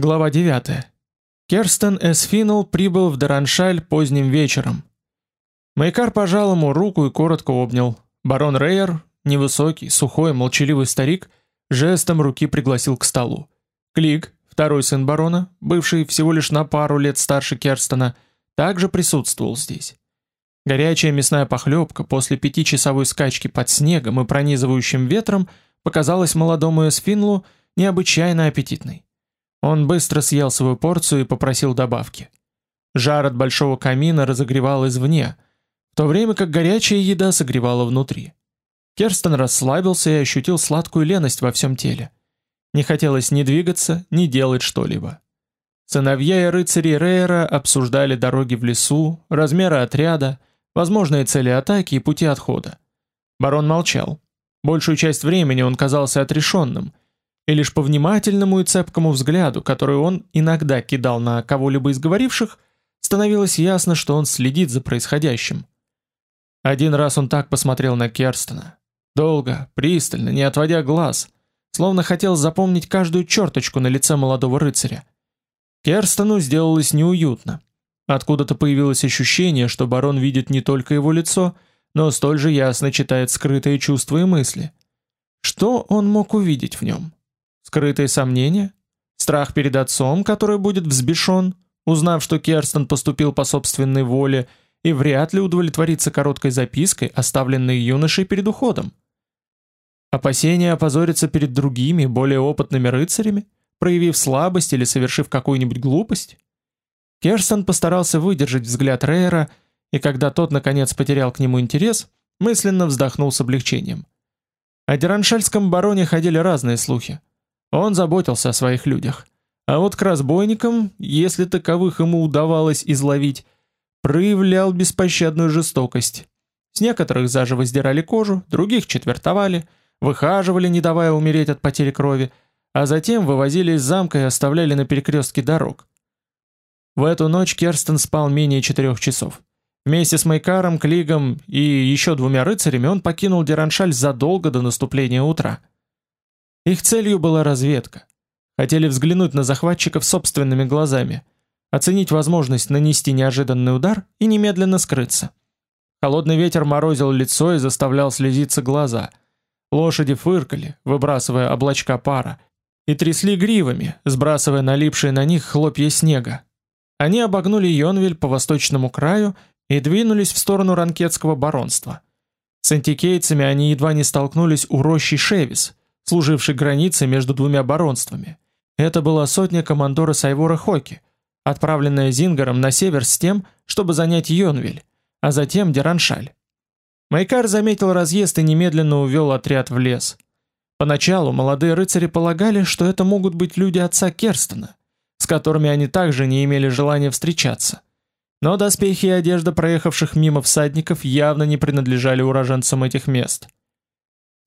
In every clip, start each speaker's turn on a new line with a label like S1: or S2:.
S1: Глава 9. Керстен Эсфинул прибыл в Дараншаль поздним вечером. Майкар пожал ему руку и коротко обнял. Барон Рейер, невысокий, сухой, молчаливый старик, жестом руки пригласил к столу. Клик, второй сын барона, бывший всего лишь на пару лет старше Керстена, также присутствовал здесь. Горячая мясная похлебка после пятичасовой скачки под снегом и пронизывающим ветром показалась молодому Эсфинлу необычайно аппетитной. Он быстро съел свою порцию и попросил добавки. Жар от большого камина разогревал извне, в то время как горячая еда согревала внутри. Керстен расслабился и ощутил сладкую леность во всем теле. Не хотелось ни двигаться, ни делать что-либо. Сыновья и рыцари Рейера обсуждали дороги в лесу, размеры отряда, возможные цели атаки и пути отхода. Барон молчал. Большую часть времени он казался отрешенным – и лишь по внимательному и цепкому взгляду, который он иногда кидал на кого-либо из говоривших, становилось ясно, что он следит за происходящим. Один раз он так посмотрел на Керстена. Долго, пристально, не отводя глаз, словно хотел запомнить каждую черточку на лице молодого рыцаря. Керстену сделалось неуютно. Откуда-то появилось ощущение, что барон видит не только его лицо, но столь же ясно читает скрытые чувства и мысли. Что он мог увидеть в нем? Скрытые сомнения? Страх перед отцом, который будет взбешен, узнав, что Керстен поступил по собственной воле и вряд ли удовлетворится короткой запиской, оставленной юношей перед уходом? Опасение опозориться перед другими, более опытными рыцарями, проявив слабость или совершив какую-нибудь глупость? Керстен постарался выдержать взгляд Рейера, и когда тот наконец потерял к нему интерес, мысленно вздохнул с облегчением. О Дераншальском бароне ходили разные слухи. Он заботился о своих людях. А вот к разбойникам, если таковых ему удавалось изловить, проявлял беспощадную жестокость. С некоторых заживо сдирали кожу, других четвертовали, выхаживали, не давая умереть от потери крови, а затем вывозили из замка и оставляли на перекрестке дорог. В эту ночь Керстен спал менее четырех часов. Вместе с Майкаром, Клигом и еще двумя рыцарями он покинул Дераншаль задолго до наступления утра. Их целью была разведка. Хотели взглянуть на захватчиков собственными глазами, оценить возможность нанести неожиданный удар и немедленно скрыться. Холодный ветер морозил лицо и заставлял слезиться глаза. Лошади фыркали, выбрасывая облачка пара, и трясли гривами, сбрасывая налипшие на них хлопья снега. Они обогнули Йонвиль по восточному краю и двинулись в сторону ранкетского баронства. С антикейцами они едва не столкнулись у рощи Шевис, служивший границей между двумя баронствами. Это была сотня командора Сайвора Хоки, отправленная Зингаром на север с тем, чтобы занять Йонвиль, а затем Дераншаль. Майкар заметил разъезд и немедленно увел отряд в лес. Поначалу молодые рыцари полагали, что это могут быть люди отца Керстена, с которыми они также не имели желания встречаться. Но доспехи и одежда проехавших мимо всадников явно не принадлежали уроженцам этих мест.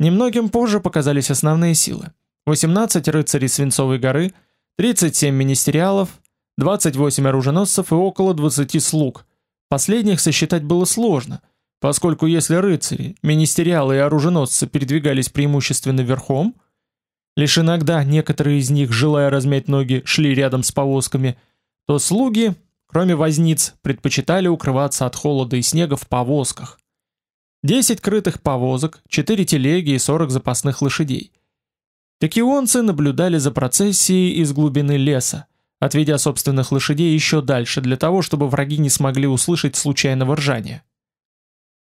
S1: Немногим позже показались основные силы. 18 рыцарей Свинцовой горы, 37 министериалов, 28 оруженосцев и около 20 слуг. Последних сосчитать было сложно, поскольку если рыцари, министериалы и оруженосцы передвигались преимущественно верхом, лишь иногда некоторые из них, желая размять ноги, шли рядом с повозками, то слуги, кроме возниц, предпочитали укрываться от холода и снега в повозках. 10 крытых повозок, 4 телеги и 40 запасных лошадей. Текионцы наблюдали за процессией из глубины леса, отведя собственных лошадей еще дальше для того, чтобы враги не смогли услышать случайного ржания.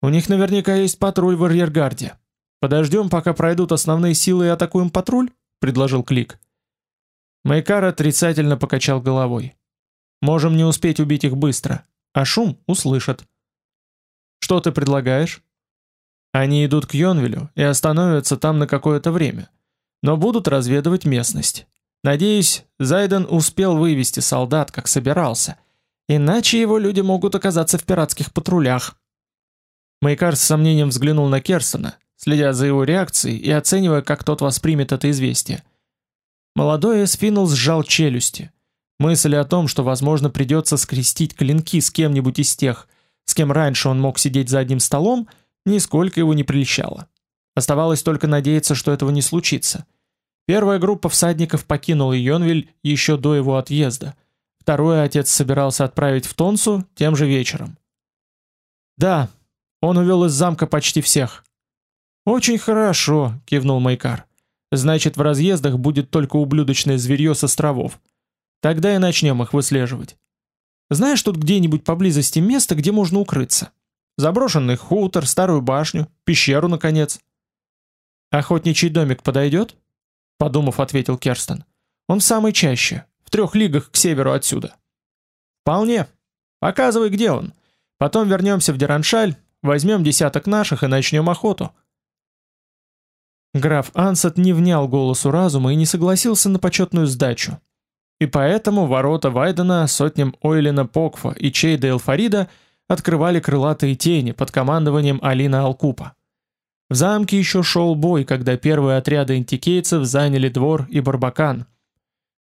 S1: У них наверняка есть патруль в арьергарде. Подождем, пока пройдут основные силы и атакуем патруль, предложил Клик. Майкар отрицательно покачал головой. Можем не успеть убить их быстро, а шум услышат. Что ты предлагаешь? Они идут к Йонвилю и остановятся там на какое-то время, но будут разведывать местность. Надеюсь, Зайден успел вывести солдат, как собирался, иначе его люди могут оказаться в пиратских патрулях. Майкар с сомнением взглянул на Керсона, следя за его реакцией и оценивая, как тот воспримет это известие. Молодой Эсфинул сжал челюсти. Мысль о том, что, возможно, придется скрестить клинки с кем-нибудь из тех, с кем раньше он мог сидеть за одним столом, нисколько его не прельщало. Оставалось только надеяться, что этого не случится. Первая группа всадников покинула Йонвиль еще до его отъезда. Второй отец собирался отправить в Тонсу тем же вечером. Да, он увел из замка почти всех. Очень хорошо, кивнул Майкар. Значит, в разъездах будет только ублюдочное зверье с островов. Тогда и начнем их выслеживать. Знаешь тут где-нибудь поблизости место, где можно укрыться? Заброшенный хутор, старую башню, пещеру наконец. Охотничий домик подойдет? подумав, ответил Керстен. Он в самой чаще, в трех лигах к северу отсюда. Вполне. Показывай, где он. Потом вернемся в Дераншаль, возьмем десяток наших и начнем охоту. Граф Ансет не внял голосу разума и не согласился на почетную сдачу. И поэтому ворота Вайдена сотням Ойлина Покфа и Чейда Элфарида открывали крылатые тени под командованием Алина Алкупа. В замке еще шел бой, когда первые отряды антикейцев заняли двор и Барбакан.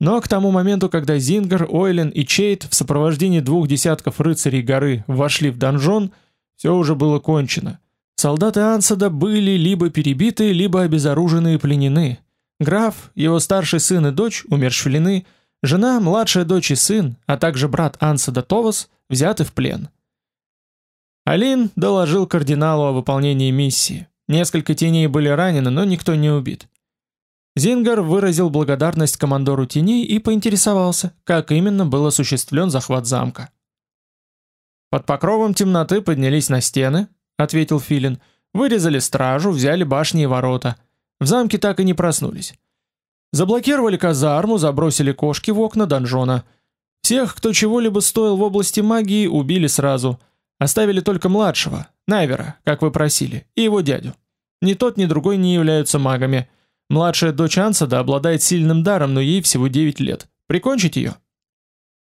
S1: Но к тому моменту, когда Зингер, Ойлен и Чейт в сопровождении двух десятков рыцарей горы вошли в донжон, все уже было кончено. Солдаты Ансада были либо перебиты, либо обезоружены и пленены. Граф, его старший сын и дочь умерщвлены, жена, младшая дочь и сын, а также брат Ансада Товас взяты в плен. Алин доложил кардиналу о выполнении миссии. Несколько теней были ранены, но никто не убит. Зингар выразил благодарность командору теней и поинтересовался, как именно был осуществлен захват замка. Под покровом темноты поднялись на стены, ответил Филин. Вырезали стражу, взяли башни и ворота. В замке так и не проснулись. Заблокировали казарму, забросили кошки в окна донжона. Всех, кто чего-либо стоил в области магии, убили сразу. Оставили только младшего, Найвера, как вы просили, и его дядю. Ни тот, ни другой не являются магами. Младшая дочь Ансада обладает сильным даром, но ей всего 9 лет. Прикончить ее?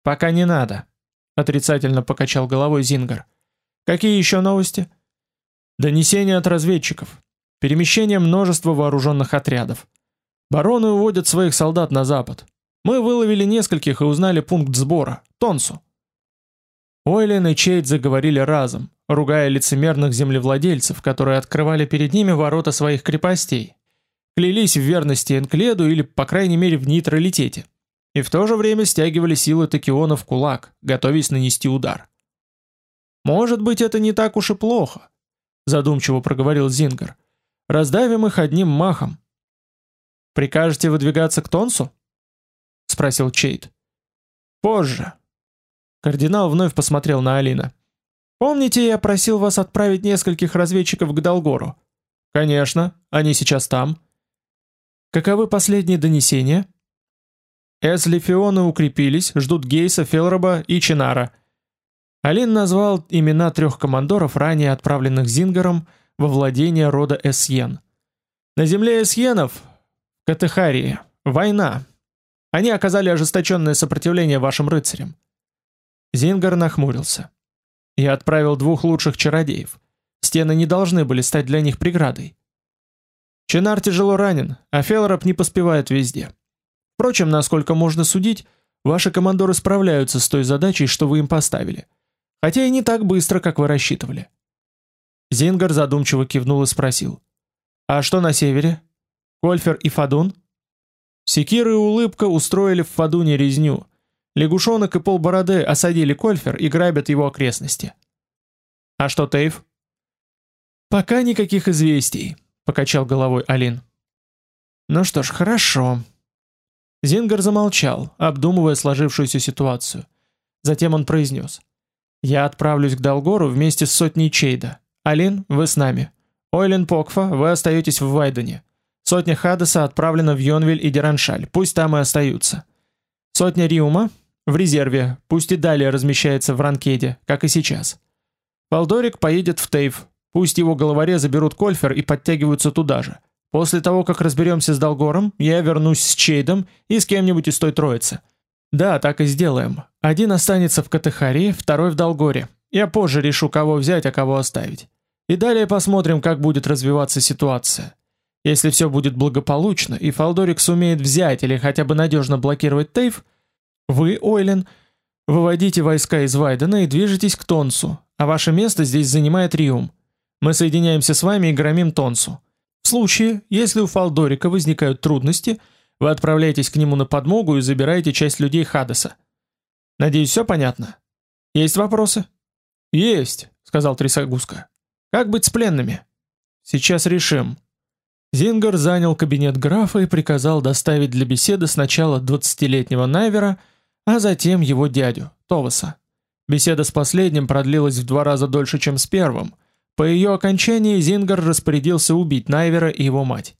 S1: Пока не надо, отрицательно покачал головой Зингар. Какие еще новости? Донесения от разведчиков. Перемещение множества вооруженных отрядов. Бароны уводят своих солдат на запад. Мы выловили нескольких и узнали пункт сбора Тонсу. Ойлен и Чейд заговорили разом, ругая лицемерных землевладельцев, которые открывали перед ними ворота своих крепостей, клялись в верности Энкледу или, по крайней мере, в нейтралитете, и в то же время стягивали силы Токиона в кулак, готовясь нанести удар. «Может быть, это не так уж и плохо», — задумчиво проговорил Зингар. «Раздавим их одним махом». «Прикажете выдвигаться к Тонсу?» — спросил Чейд. «Позже». Кардинал вновь посмотрел на Алина. Помните, я просил вас отправить нескольких разведчиков к Долгору? Конечно, они сейчас там. Каковы последние донесения? Эслифионы укрепились, ждут Гейса, Фелроба и Чинара. Алин назвал имена трех командоров, ранее отправленных Зингаром во владение рода Эсьен. На земле Эсьенов, Катехарии, война. Они оказали ожесточенное сопротивление вашим рыцарям. Зингар нахмурился. Я отправил двух лучших чародеев. Стены не должны были стать для них преградой. Чинар тяжело ранен, а Фелроп не поспевает везде. Впрочем, насколько можно судить, ваши командоры справляются с той задачей, что вы им поставили. Хотя и не так быстро, как вы рассчитывали. Зингар задумчиво кивнул и спросил. «А что на севере? Кольфер и Фадун?» Секир и Улыбка устроили в Фадуне резню, Лягушонок и полбороды осадили Кольфер и грабят его окрестности. А что Тейв? Пока никаких известий, покачал головой Алин. Ну что ж, хорошо. Зингар замолчал, обдумывая сложившуюся ситуацию. Затем он произнес. «Я отправлюсь к Долгору вместе с сотней Чейда. Алин, вы с нами. Ойлен Покфа, вы остаетесь в Вайдене. Сотня Хадеса отправлена в Йонвиль и Дераншаль. Пусть там и остаются. Сотня Риума, в резерве, пусть и далее размещается в Ранкеде, как и сейчас. Валдорик поедет в Тейв, пусть его головорезы берут Кольфер и подтягиваются туда же. После того, как разберемся с Долгором, я вернусь с Чейдом и с кем-нибудь из той троицы. Да, так и сделаем. Один останется в Катехарии, второй в Долгоре. Я позже решу, кого взять, а кого оставить. И далее посмотрим, как будет развиваться ситуация. Если все будет благополучно, и Фалдорик сумеет взять или хотя бы надежно блокировать Тейв, вы, Ойлен, выводите войска из Вайдена и движетесь к Тонсу, а ваше место здесь занимает Риум. Мы соединяемся с вами и громим Тонсу. В случае, если у Фалдорика возникают трудности, Вы отправляетесь к нему на подмогу и забираете часть людей Хадеса. Надеюсь, все понятно? Есть вопросы? Есть, сказал Трисагуска. Как быть с пленными? Сейчас решим. Зингер занял кабинет графа и приказал доставить для беседы сначала двадцатилетнего Найвера, а затем его дядю, Товаса. Беседа с последним продлилась в два раза дольше, чем с первым. По ее окончании Зингер распорядился убить Найвера и его мать.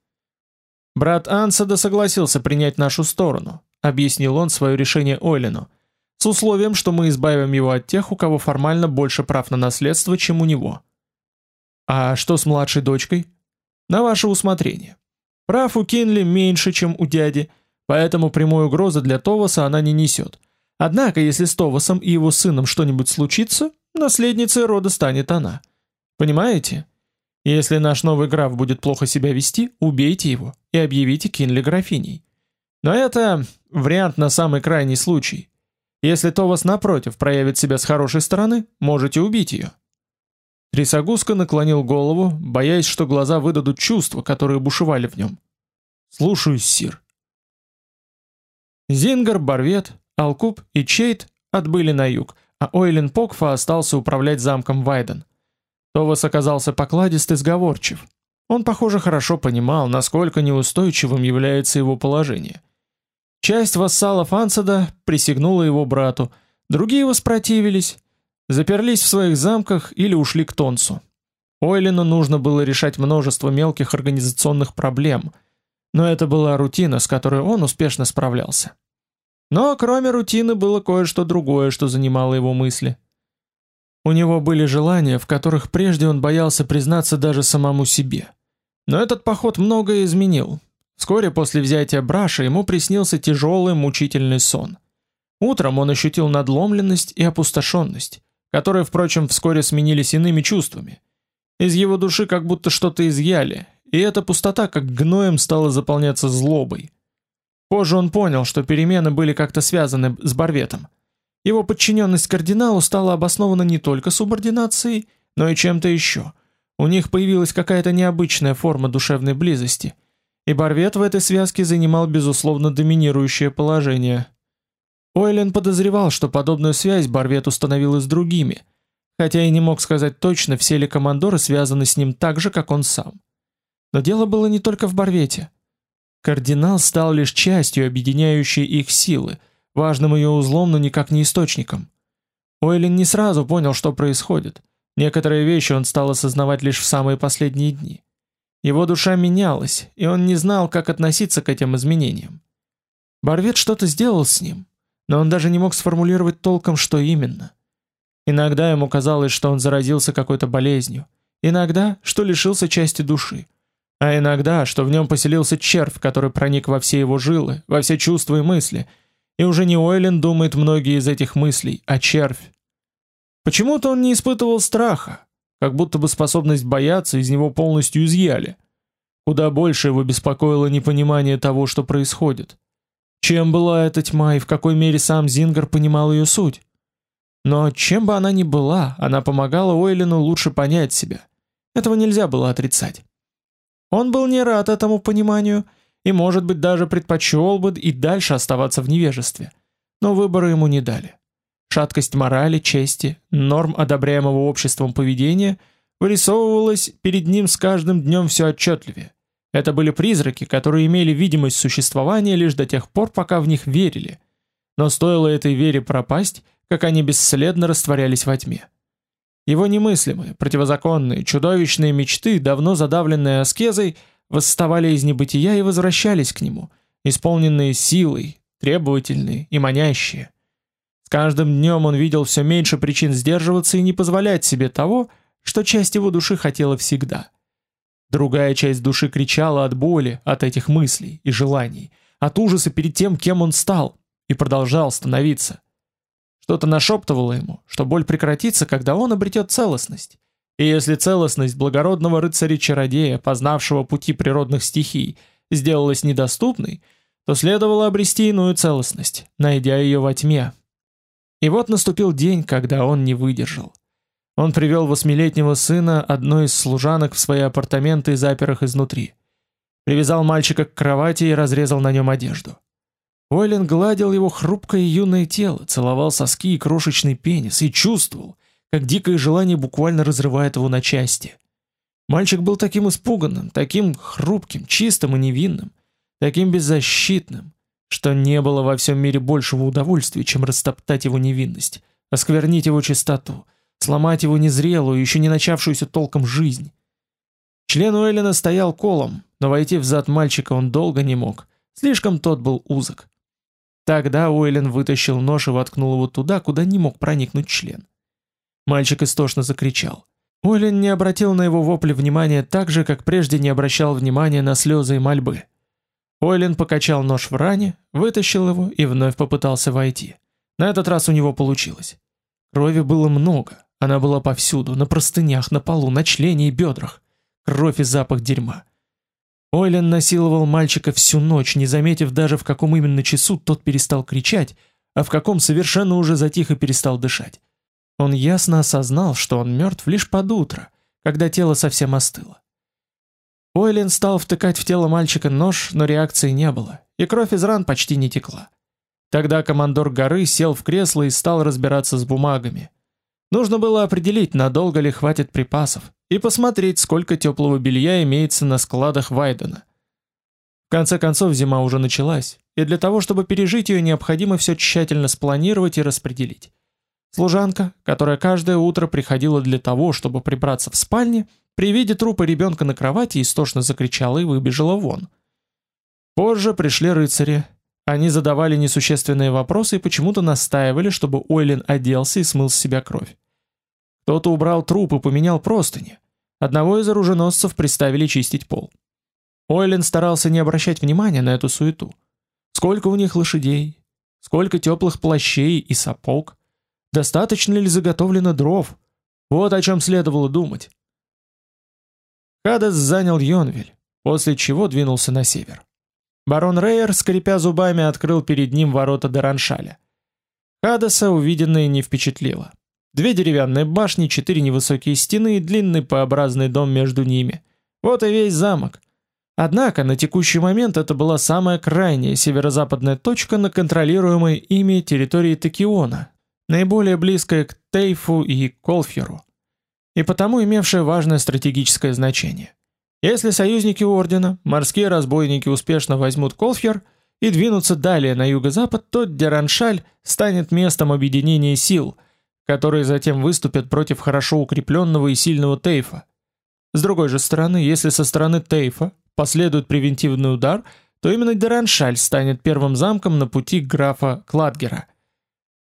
S1: Брат Ансада согласился принять нашу сторону, объяснил он свое решение Ойлину, с условием, что мы избавим его от тех, у кого формально больше прав на наследство, чем у него. А что с младшей дочкой? На ваше усмотрение. Прав у Кинли меньше, чем у дяди, поэтому прямой угрозы для Товаса она не несет. Однако, если с Товасом и его сыном что-нибудь случится, наследницей рода станет она. Понимаете? Если наш новый граф будет плохо себя вести, убейте его и объявите Кинли графиней. Но это вариант на самый крайний случай. Если Товас напротив проявит себя с хорошей стороны, можете убить ее. Трисагуска наклонил голову, боясь, что глаза выдадут чувства, которые бушевали в нем. «Слушаюсь, сир». Зингар, Барвет, Алкуб и Чейт отбыли на юг, а Ойлен Покфа остался управлять замком Вайден. Товас оказался покладист и сговорчив. Он, похоже, хорошо понимал, насколько неустойчивым является его положение. Часть вассалов Ансада присягнула его брату, другие воспротивились, заперлись в своих замках или ушли к Тонсу. Ойлену нужно было решать множество мелких организационных проблем, но это была рутина, с которой он успешно справлялся. Но кроме рутины было кое-что другое, что занимало его мысли. У него были желания, в которых прежде он боялся признаться даже самому себе. Но этот поход многое изменил. Вскоре после взятия Браша ему приснился тяжелый мучительный сон. Утром он ощутил надломленность и опустошенность которые, впрочем, вскоре сменились иными чувствами. Из его души как будто что-то изъяли, и эта пустота как гноем стала заполняться злобой. Позже он понял, что перемены были как-то связаны с Барветом. Его подчиненность кардиналу стала обоснована не только субординацией, но и чем-то еще. У них появилась какая-то необычная форма душевной близости, и Барвет в этой связке занимал безусловно доминирующее положение – Ойлен подозревал, что подобную связь Барвет установил и с другими, хотя и не мог сказать точно, все ли командоры связаны с ним так же, как он сам. Но дело было не только в Барвете. Кардинал стал лишь частью объединяющей их силы, важным ее узлом, но никак не источником. Ойлен не сразу понял, что происходит. Некоторые вещи он стал осознавать лишь в самые последние дни. Его душа менялась, и он не знал, как относиться к этим изменениям. Барвет что-то сделал с ним, но он даже не мог сформулировать толком, что именно. Иногда ему казалось, что он заразился какой-то болезнью, иногда, что лишился части души, а иногда, что в нем поселился червь, который проник во все его жилы, во все чувства и мысли, и уже не Ойлен думает многие из этих мыслей, а червь. Почему-то он не испытывал страха, как будто бы способность бояться из него полностью изъяли. Куда больше его беспокоило непонимание того, что происходит. Чем была эта тьма и в какой мере сам Зингер понимал ее суть? Но чем бы она ни была, она помогала Ойлену лучше понять себя. Этого нельзя было отрицать. Он был не рад этому пониманию и, может быть, даже предпочел бы и дальше оставаться в невежестве. Но выбора ему не дали. Шаткость морали, чести, норм одобряемого обществом поведения вырисовывалась перед ним с каждым днем все отчетливее. Это были призраки, которые имели видимость существования лишь до тех пор, пока в них верили. Но стоило этой вере пропасть, как они бесследно растворялись во тьме. Его немыслимые, противозаконные, чудовищные мечты, давно задавленные аскезой, восставали из небытия и возвращались к нему, исполненные силой, требовательные и манящие. С каждым днем он видел все меньше причин сдерживаться и не позволять себе того, что часть его души хотела всегда — Другая часть души кричала от боли, от этих мыслей и желаний, от ужаса перед тем, кем он стал и продолжал становиться. Что-то нашептывало ему, что боль прекратится, когда он обретет целостность. И если целостность благородного рыцаря-чародея, познавшего пути природных стихий, сделалась недоступной, то следовало обрести иную целостность, найдя ее во тьме. И вот наступил день, когда он не выдержал. Он привел восьмилетнего сына одной из служанок в свои апартаменты и запер их изнутри. привязал мальчика к кровати и разрезал на нем одежду. Ойлен гладил его хрупкое юное тело, целовал соски и крошечный пенис и чувствовал, как дикое желание буквально разрывает его на части. Мальчик был таким испуганным, таким хрупким, чистым и невинным, таким беззащитным, что не было во всем мире большего удовольствия, чем растоптать его невинность, осквернить его чистоту, сломать его незрелую, еще не начавшуюся толком жизнь. Член Уэллина стоял колом, но войти в зад мальчика он долго не мог, слишком тот был узок. Тогда Уэллин вытащил нож и воткнул его туда, куда не мог проникнуть член. Мальчик истошно закричал. Уэллин не обратил на его вопли внимания так же, как прежде не обращал внимания на слезы и мольбы. Уэллин покачал нож в ране, вытащил его и вновь попытался войти. На этот раз у него получилось. Крови было много, она была повсюду, на простынях, на полу, на члене и бедрах. Кровь и запах дерьма. Ойлен насиловал мальчика всю ночь, не заметив даже в каком именно часу тот перестал кричать, а в каком совершенно уже затих и перестал дышать. Он ясно осознал, что он мертв лишь под утро, когда тело совсем остыло. Ойлен стал втыкать в тело мальчика нож, но реакции не было, и кровь из ран почти не текла. Тогда командор горы сел в кресло и стал разбираться с бумагами. Нужно было определить, надолго ли хватит припасов, и посмотреть, сколько теплого белья имеется на складах Вайдена. В конце концов, зима уже началась, и для того, чтобы пережить ее, необходимо все тщательно спланировать и распределить. Служанка, которая каждое утро приходила для того, чтобы прибраться в спальне, при виде трупа ребенка на кровати истошно закричала и выбежала вон. Позже пришли рыцари. Они задавали несущественные вопросы и почему-то настаивали, чтобы Ойлин оделся и смыл с себя кровь. Кто-то убрал труп и поменял простыни. Одного из оруженосцев приставили чистить пол. Ойлен старался не обращать внимания на эту суету. Сколько у них лошадей, сколько теплых плащей и сапог, достаточно ли заготовлено дров. Вот о чем следовало думать. Хадас занял Йонвиль, после чего двинулся на север. Барон Рейер, скрипя зубами, открыл перед ним ворота Дараншаля. Хадаса увиденное не впечатлило. Две деревянные башни, четыре невысокие стены и длинный П-образный дом между ними. Вот и весь замок. Однако на текущий момент это была самая крайняя северо-западная точка на контролируемой ими территории Токиона, наиболее близкая к Тейфу и Колфьеру, и потому имевшая важное стратегическое значение. Если союзники ордена, морские разбойники успешно возьмут Колфьер и двинутся далее на юго-запад, то Дераншаль станет местом объединения сил – которые затем выступят против хорошо укрепленного и сильного Тейфа. С другой же стороны, если со стороны Тейфа последует превентивный удар, то именно Дераншаль станет первым замком на пути графа Кладгера.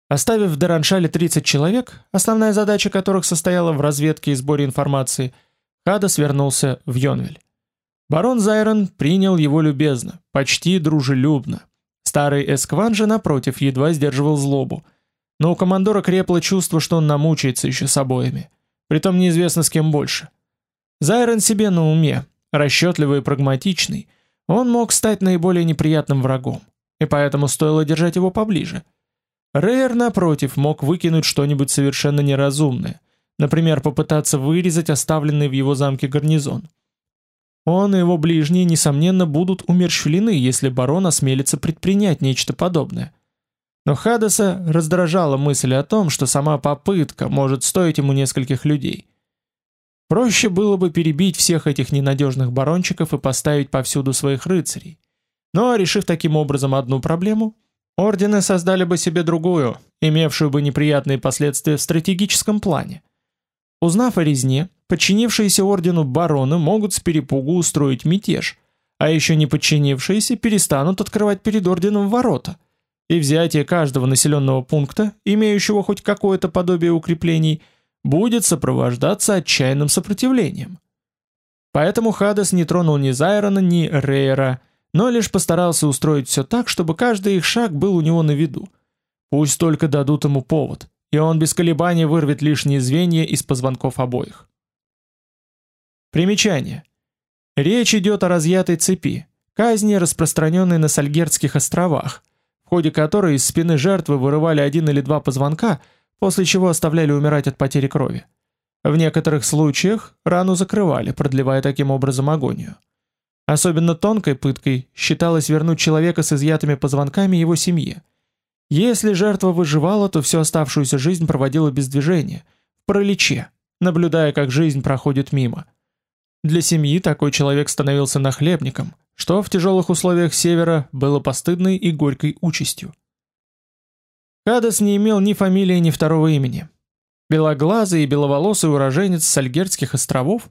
S1: Оставив в Дераншале 30 человек, основная задача которых состояла в разведке и сборе информации, Хадас вернулся в Йонвель. Барон Зайрон принял его любезно, почти дружелюбно. Старый Эскван же, напротив, едва сдерживал злобу – но у командора крепло чувство, что он намучается еще с обоими. Притом неизвестно с кем больше. Зайрон себе на уме, расчетливый и прагматичный, он мог стать наиболее неприятным врагом, и поэтому стоило держать его поближе. Рейер, напротив, мог выкинуть что-нибудь совершенно неразумное, например, попытаться вырезать оставленный в его замке гарнизон. Он и его ближние, несомненно, будут умерщвлены, если барон осмелится предпринять нечто подобное. Но Хадаса раздражала мысль о том, что сама попытка может стоить ему нескольких людей. Проще было бы перебить всех этих ненадежных барончиков и поставить повсюду своих рыцарей. Но, решив таким образом одну проблему, ордены создали бы себе другую, имевшую бы неприятные последствия в стратегическом плане. Узнав о резне, подчинившиеся ордену бароны могут с перепугу устроить мятеж, а еще не подчинившиеся перестанут открывать перед орденом ворота – и взятие каждого населенного пункта, имеющего хоть какое-то подобие укреплений, будет сопровождаться отчаянным сопротивлением. Поэтому Хадес не тронул ни Зайрона, ни Рейера, но лишь постарался устроить все так, чтобы каждый их шаг был у него на виду. Пусть только дадут ему повод, и он без колебаний вырвет лишние звенья из позвонков обоих. Примечание. Речь идет о разъятой цепи, казни, распространенной на Сальгертских островах, в ходе которой из спины жертвы вырывали один или два позвонка, после чего оставляли умирать от потери крови. В некоторых случаях рану закрывали, продлевая таким образом агонию. Особенно тонкой пыткой считалось вернуть человека с изъятыми позвонками его семье. Если жертва выживала, то всю оставшуюся жизнь проводила без движения, в параличе, наблюдая, как жизнь проходит мимо. Для семьи такой человек становился нахлебником, что в тяжелых условиях севера было постыдной и горькой участью. Хадас не имел ни фамилии, ни второго имени. Белоглазый и беловолосый уроженец Сальгердских островов,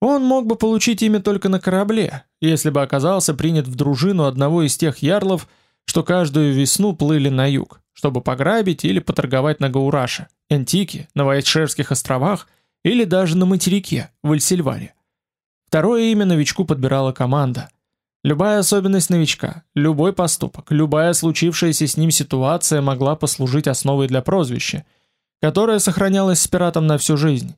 S1: он мог бы получить имя только на корабле, если бы оказался принят в дружину одного из тех ярлов, что каждую весну плыли на юг, чтобы пограбить или поторговать на Гаураше, Антике, на Вайтшерских островах или даже на материке, в Эльсильваре. Второе имя новичку подбирала команда. Любая особенность новичка, любой поступок, любая случившаяся с ним ситуация могла послужить основой для прозвища, которое сохранялось с пиратом на всю жизнь.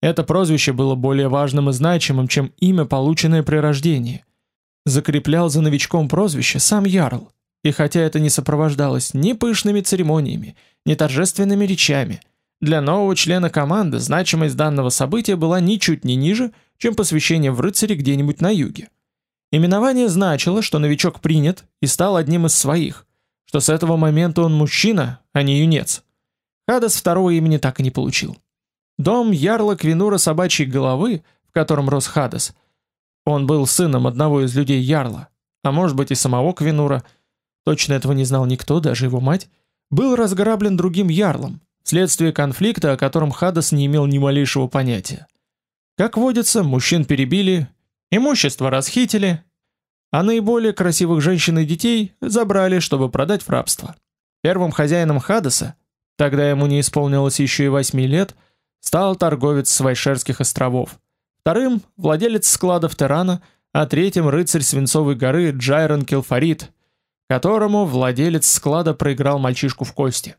S1: Это прозвище было более важным и значимым, чем имя, полученное при рождении. Закреплял за новичком прозвище сам Ярл, и хотя это не сопровождалось ни пышными церемониями, ни торжественными речами, для нового члена команды значимость данного события была ничуть не ниже, чем посвящение в рыцаре где-нибудь на юге. Именование значило, что новичок принят и стал одним из своих, что с этого момента он мужчина, а не юнец. Хадас второго имени так и не получил. Дом ярла Квинура собачьей головы, в котором рос Хадас, он был сыном одного из людей ярла, а может быть и самого Квинура, точно этого не знал никто, даже его мать, был разграблен другим ярлом, вследствие конфликта, о котором Хадас не имел ни малейшего понятия. Как водится, мужчин перебили, имущество расхитили, а наиболее красивых женщин и детей забрали, чтобы продать в рабство. Первым хозяином Хадаса Тогда ему не исполнилось еще и восьми лет, стал торговец с Вайшерских островов. Вторым – владелец складов Терана, а третьим – рыцарь Свинцовой горы Джайрон Келфарит, которому владелец склада проиграл мальчишку в кости.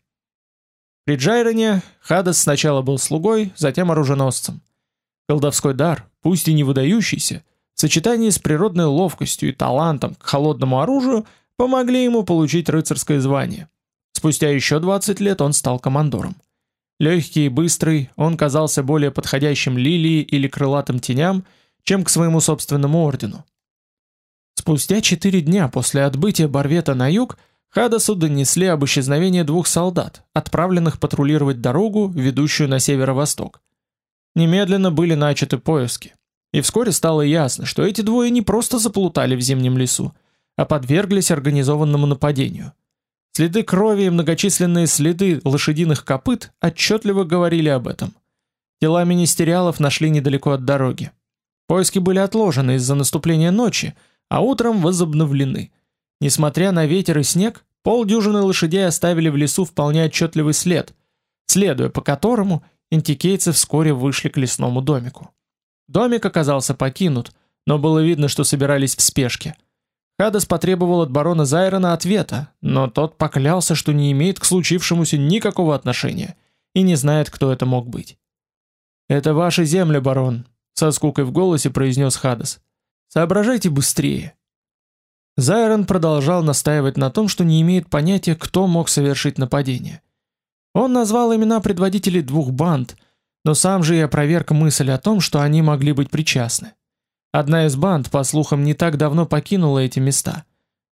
S1: При Джайроне Хадас сначала был слугой, затем оруженосцем. Колдовской дар, пусть и не выдающийся, в сочетании с природной ловкостью и талантом к холодному оружию помогли ему получить рыцарское звание – Спустя еще 20 лет он стал командором. Легкий и быстрый, он казался более подходящим лилии или крылатым теням, чем к своему собственному ордену. Спустя четыре дня после отбытия Барвета на юг Хадасу донесли об исчезновении двух солдат, отправленных патрулировать дорогу, ведущую на северо-восток. Немедленно были начаты поиски. И вскоре стало ясно, что эти двое не просто заплутали в зимнем лесу, а подверглись организованному нападению – Следы крови и многочисленные следы лошадиных копыт отчетливо говорили об этом. Тела министериалов нашли недалеко от дороги. Поиски были отложены из-за наступления ночи, а утром возобновлены. Несмотря на ветер и снег, полдюжины лошадей оставили в лесу вполне отчетливый след, следуя по которому интикейцы вскоре вышли к лесному домику. Домик оказался покинут, но было видно, что собирались в спешке – Хадас потребовал от барона Зайрона ответа, но тот поклялся, что не имеет к случившемуся никакого отношения и не знает, кто это мог быть. «Это ваша земля, барон», — со скукой в голосе произнес Хадас. «Соображайте быстрее». Зайрон продолжал настаивать на том, что не имеет понятия, кто мог совершить нападение. Он назвал имена предводителей двух банд, но сам же и опроверг мысль о том, что они могли быть причастны. Одна из банд, по слухам, не так давно покинула эти места.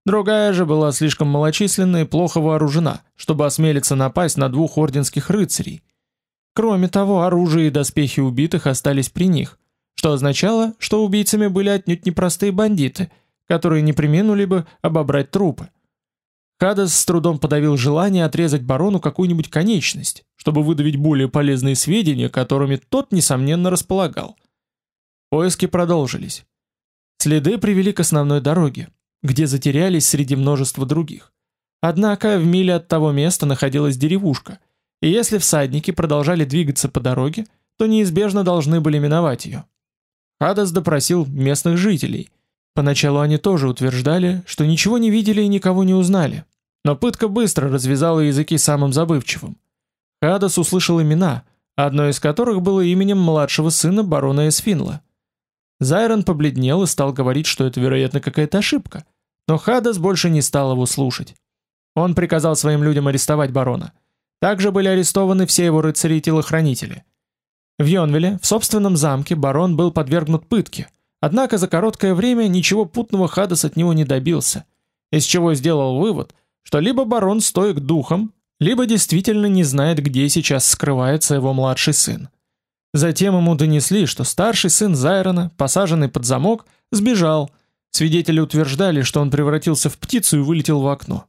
S1: Другая же была слишком малочисленна и плохо вооружена, чтобы осмелиться напасть на двух орденских рыцарей. Кроме того, оружие и доспехи убитых остались при них, что означало, что убийцами были отнюдь непростые бандиты, которые не преминули бы обобрать трупы. Хадас с трудом подавил желание отрезать барону какую-нибудь конечность, чтобы выдавить более полезные сведения, которыми тот, несомненно, располагал. Поиски продолжились. Следы привели к основной дороге, где затерялись среди множества других. Однако в миле от того места находилась деревушка, и если всадники продолжали двигаться по дороге, то неизбежно должны были миновать ее. Хадас допросил местных жителей. Поначалу они тоже утверждали, что ничего не видели и никого не узнали, но пытка быстро развязала языки самым забывчивым. Хадас услышал имена, одно из которых было именем младшего сына барона Эсфинла. Зайрон побледнел и стал говорить, что это, вероятно, какая-то ошибка. Но Хадас больше не стал его слушать. Он приказал своим людям арестовать барона. Также были арестованы все его рыцари и телохранители. В Йонвилле, в собственном замке, барон был подвергнут пытке, Однако за короткое время ничего путного Хадас от него не добился, из чего сделал вывод, что либо барон стоек духом, либо действительно не знает, где сейчас скрывается его младший сын. Затем ему донесли, что старший сын Зайрона, посаженный под замок, сбежал. Свидетели утверждали, что он превратился в птицу и вылетел в окно.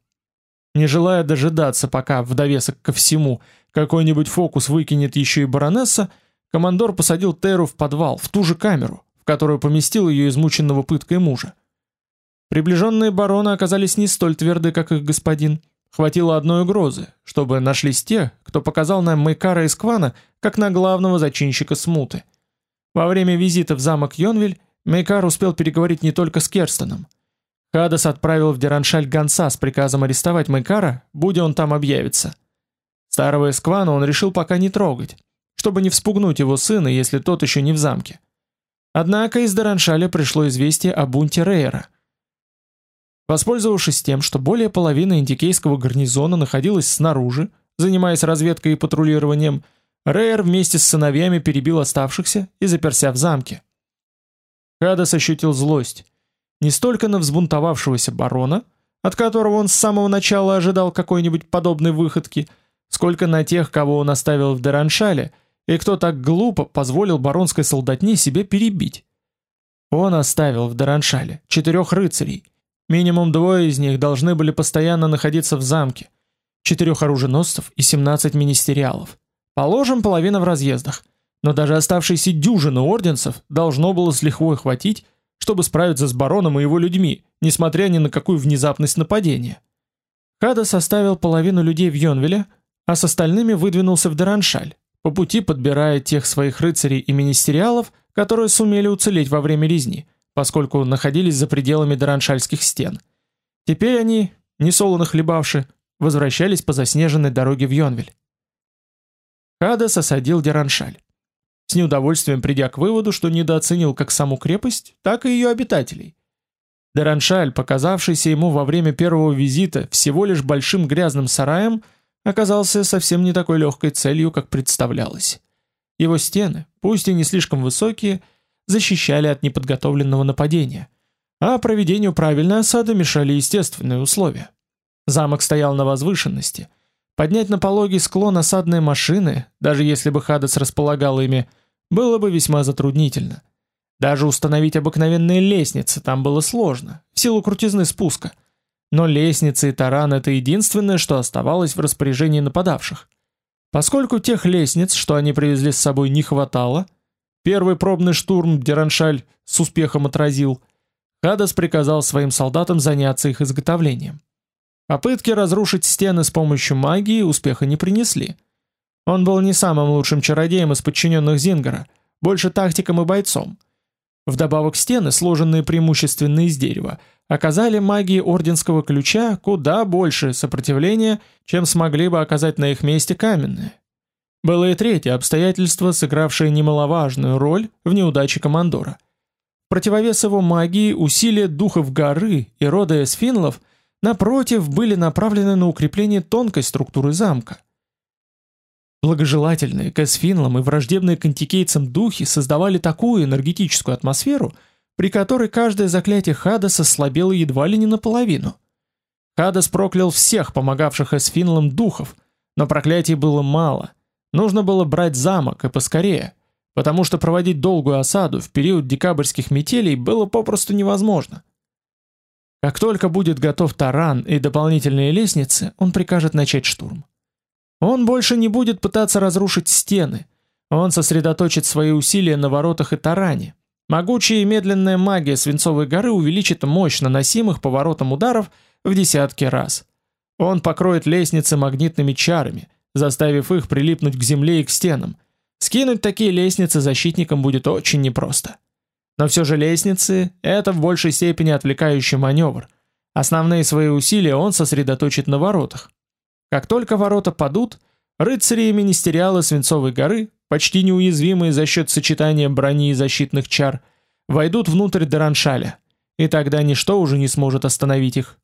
S1: Не желая дожидаться, пока в довесок ко всему какой-нибудь фокус выкинет еще и баронесса, командор посадил Теру в подвал, в ту же камеру, в которую поместил ее измученного пыткой мужа. Приближенные барона оказались не столь тверды, как их господин. Хватило одной угрозы, чтобы нашлись те, кто показал нам Майкара из Квана, как на главного зачинщика смуты. Во время визита в замок Йонвиль Майкар успел переговорить не только с Керстоном. Хадас отправил в Дераншаль гонца с приказом арестовать Майкара, будь он там объявится. Старого Эсквана он решил пока не трогать, чтобы не вспугнуть его сына, если тот еще не в замке. Однако из Дераншаля пришло известие о бунте Рейера – Воспользовавшись тем, что более половины индикейского гарнизона находилась снаружи, занимаясь разведкой и патрулированием, Рейер вместе с сыновьями перебил оставшихся и заперся в замке. Хадас ощутил злость. Не столько на взбунтовавшегося барона, от которого он с самого начала ожидал какой-нибудь подобной выходки, сколько на тех, кого он оставил в Дераншале, и кто так глупо позволил баронской солдатне себе перебить. Он оставил в Дераншале четырех рыцарей — Минимум двое из них должны были постоянно находиться в замке. Четырех оруженосцев и 17 министериалов. Положим, половина в разъездах. Но даже оставшиеся дюжины орденцев должно было с лихвой хватить, чтобы справиться с бароном и его людьми, несмотря ни на какую внезапность нападения. Хада составил половину людей в Йонвиле, а с остальными выдвинулся в Дераншаль, по пути подбирая тех своих рыцарей и министериалов, которые сумели уцелеть во время резни – поскольку находились за пределами Дараншальских стен. Теперь они, несолоно хлебавши, возвращались по заснеженной дороге в Йонвиль. Хадас осадил Дераншаль. С неудовольствием придя к выводу, что недооценил как саму крепость, так и ее обитателей. Дераншаль, показавшийся ему во время первого визита всего лишь большим грязным сараем, оказался совсем не такой легкой целью, как представлялось. Его стены, пусть и не слишком высокие, защищали от неподготовленного нападения, а проведению правильной осады мешали естественные условия. Замок стоял на возвышенности. Поднять на пологий склон осадные машины, даже если бы Хадас располагал ими, было бы весьма затруднительно. Даже установить обыкновенные лестницы там было сложно, в силу крутизны спуска. Но лестницы и таран — это единственное, что оставалось в распоряжении нападавших. Поскольку тех лестниц, что они привезли с собой, не хватало, Первый пробный штурм Дераншаль с успехом отразил. Хадас приказал своим солдатам заняться их изготовлением. Попытки разрушить стены с помощью магии успеха не принесли. Он был не самым лучшим чародеем из подчиненных Зингара, больше тактиком и бойцом. Вдобавок стены, сложенные преимущественно из дерева, оказали магии орденского ключа куда больше сопротивления, чем смогли бы оказать на их месте каменные. Было и третье обстоятельство, сыгравшее немаловажную роль в неудаче командора. Противовес его магии усилия духов горы и рода эсфинлов напротив были направлены на укрепление тонкой структуры замка. Благожелательные к эсфинлам и враждебные к антикейцам духи создавали такую энергетическую атмосферу, при которой каждое заклятие Хадаса слабело едва ли не наполовину. Хадас проклял всех помогавших эсфинлам духов, но проклятий было мало – Нужно было брать замок и поскорее, потому что проводить долгую осаду в период декабрьских метелей было попросту невозможно. Как только будет готов таран и дополнительные лестницы, он прикажет начать штурм. Он больше не будет пытаться разрушить стены. Он сосредоточит свои усилия на воротах и таране. Могучая и медленная магия Свинцовой горы увеличит мощь наносимых поворотом ударов в десятки раз. Он покроет лестницы магнитными чарами, заставив их прилипнуть к земле и к стенам. Скинуть такие лестницы защитникам будет очень непросто. Но все же лестницы – это в большей степени отвлекающий маневр. Основные свои усилия он сосредоточит на воротах. Как только ворота падут, рыцари и министериалы Свинцовой горы, почти неуязвимые за счет сочетания брони и защитных чар, войдут внутрь Дераншаля, и тогда ничто уже не сможет остановить их.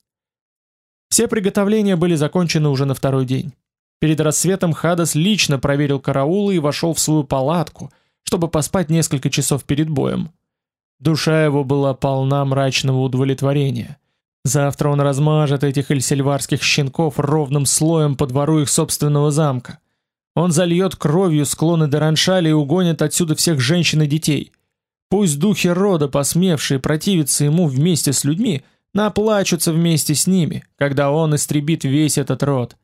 S1: Все приготовления были закончены уже на второй день. Перед рассветом Хадас лично проверил караулы и вошел в свою палатку, чтобы поспать несколько часов перед боем. Душа его была полна мрачного удовлетворения. Завтра он размажет этих эльсельварских щенков ровным слоем по двору их собственного замка. Он зальет кровью склоны Дераншали и угонит отсюда всех женщин и детей. Пусть духи рода, посмевшие противиться ему вместе с людьми, наплачутся вместе с ними, когда он истребит весь этот род.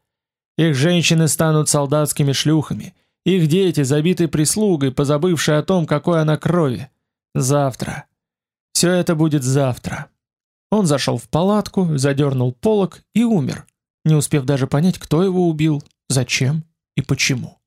S1: Их женщины станут солдатскими шлюхами, их дети забиты прислугой, позабывшей о том, какой она крови. Завтра. Все это будет завтра. Он зашел в палатку, задернул полог и умер, не успев даже понять, кто его убил, зачем и почему.